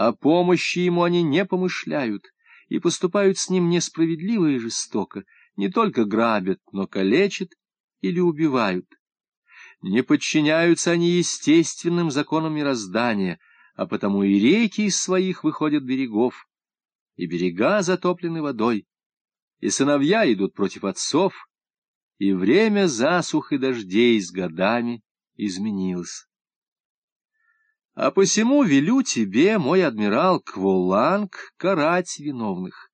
О помощи ему они не помышляют и поступают с ним несправедливо и жестоко, не только грабят, но калечат или убивают. Не подчиняются они естественным законам мироздания, а потому и реки из своих выходят берегов, и берега затоплены водой, и сыновья идут против отцов, и время засух и дождей с годами изменилось. А посему велю тебе, мой адмирал Кволанг, карать виновных.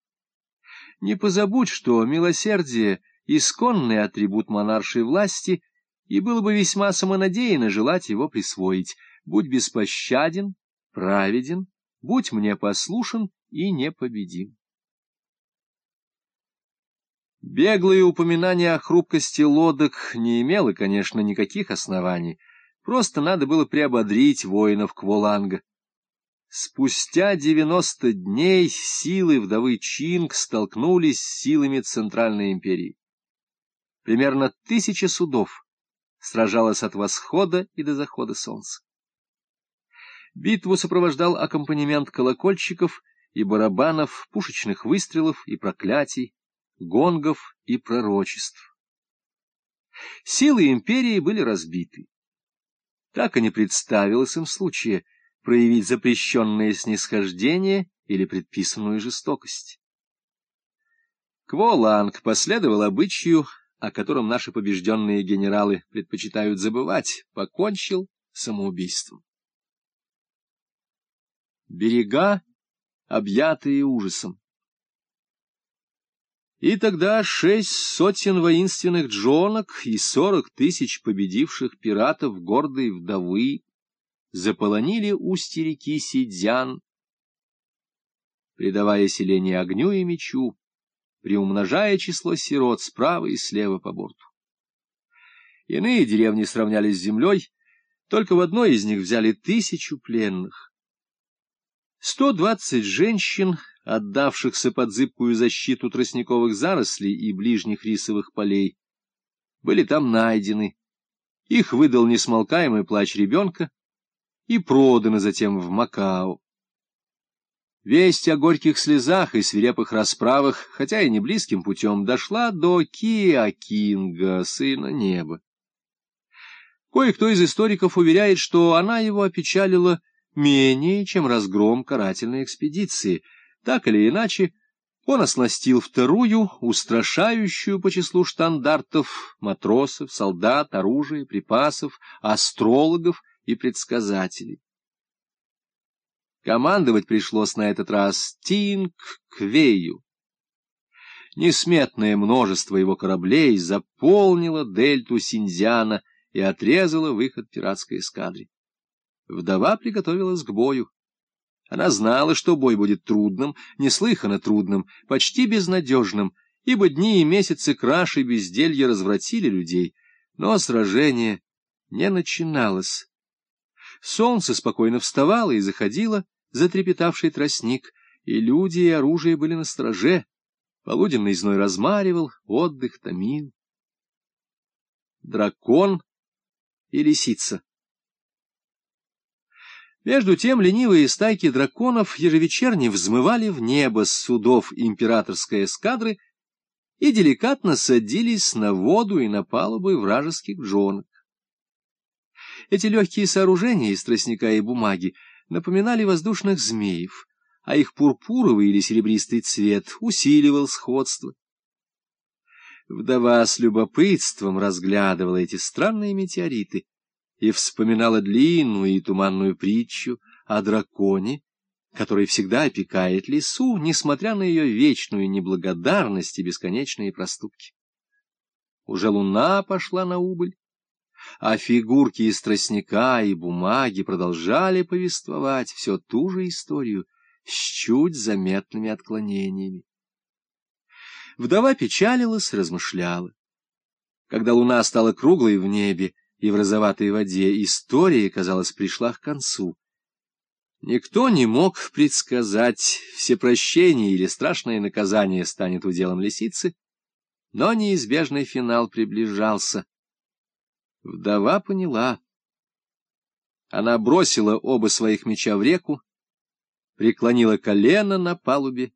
Не позабудь, что милосердие — исконный атрибут монаршей власти, и было бы весьма самонадеянно желать его присвоить. Будь беспощаден, праведен, будь мне послушен и непобедим. Беглое упоминание о хрупкости лодок не имело, конечно, никаких оснований, просто надо было приободрить воинов Кволанга. Спустя девяносто дней силы вдовы Чинг столкнулись с силами Центральной империи. Примерно тысяча судов сражалась от восхода и до захода солнца. Битву сопровождал аккомпанемент колокольчиков и барабанов, пушечных выстрелов и проклятий, гонгов и пророчеств. Силы империи были разбиты. Так и не представилось им случая проявить запрещенное снисхождение или предписанную жестокость. Кволанг последовал обычаю, о котором наши побежденные генералы предпочитают забывать, покончил самоубийством. Берега, объятые ужасом. И тогда шесть сотен воинственных джонок и сорок тысяч победивших пиратов гордой вдовы заполонили устье реки Сидзян, придавая селение огню и мечу, приумножая число сирот справа и слева по борту. Иные деревни сравнялись с землей, только в одной из них взяли тысячу пленных. Сто двадцать женщин отдавшихся под зыбкую защиту тростниковых зарослей и ближних рисовых полей, были там найдены. Их выдал несмолкаемый плач ребенка и проданы затем в Макао. Весть о горьких слезах и свирепых расправах, хотя и не близким путем, дошла до Киакинга, сына неба. Кое-кто из историков уверяет, что она его опечалила менее, чем разгром карательной экспедиции — так или иначе, он оснастил вторую, устрашающую по числу штандартов, матросов, солдат, оружия, припасов, астрологов и предсказателей. Командовать пришлось на этот раз Тинг Квею. Несметное множество его кораблей заполнило дельту Синьцзяна и отрезало выход пиратской эскадре. Вдова приготовилась к бою. Она знала, что бой будет трудным, неслыханно трудным, почти безнадежным, ибо дни и месяцы краши безделья развратили людей, но сражение не начиналось. Солнце спокойно вставало и заходило, затрепетавший тростник, и люди и оружие были на страже. Полуденный зной размаривал, отдых томил. Дракон и лисица между тем ленивые стайки драконов ежевечерне взмывали в небо с судов императорской эскадры и деликатно садились на воду и на палубы вражеских джонок. Эти легкие сооружения из тростника и бумаги напоминали воздушных змеев, а их пурпуровый или серебристый цвет усиливал сходство. Вдова с любопытством разглядывала эти странные метеориты, и вспоминала длинную и туманную притчу о драконе, который всегда опекает лису, несмотря на ее вечную неблагодарность и бесконечные проступки. Уже луна пошла на убыль, а фигурки из тростника и бумаги продолжали повествовать все ту же историю с чуть заметными отклонениями. Вдова печалилась, размышляла. Когда луна стала круглой в небе, и в розоватой воде, история, казалось, пришла к концу. Никто не мог предсказать, все прощения или страшное наказание станет уделом лисицы, но неизбежный финал приближался. Вдова поняла. Она бросила оба своих меча в реку, преклонила колено на палубе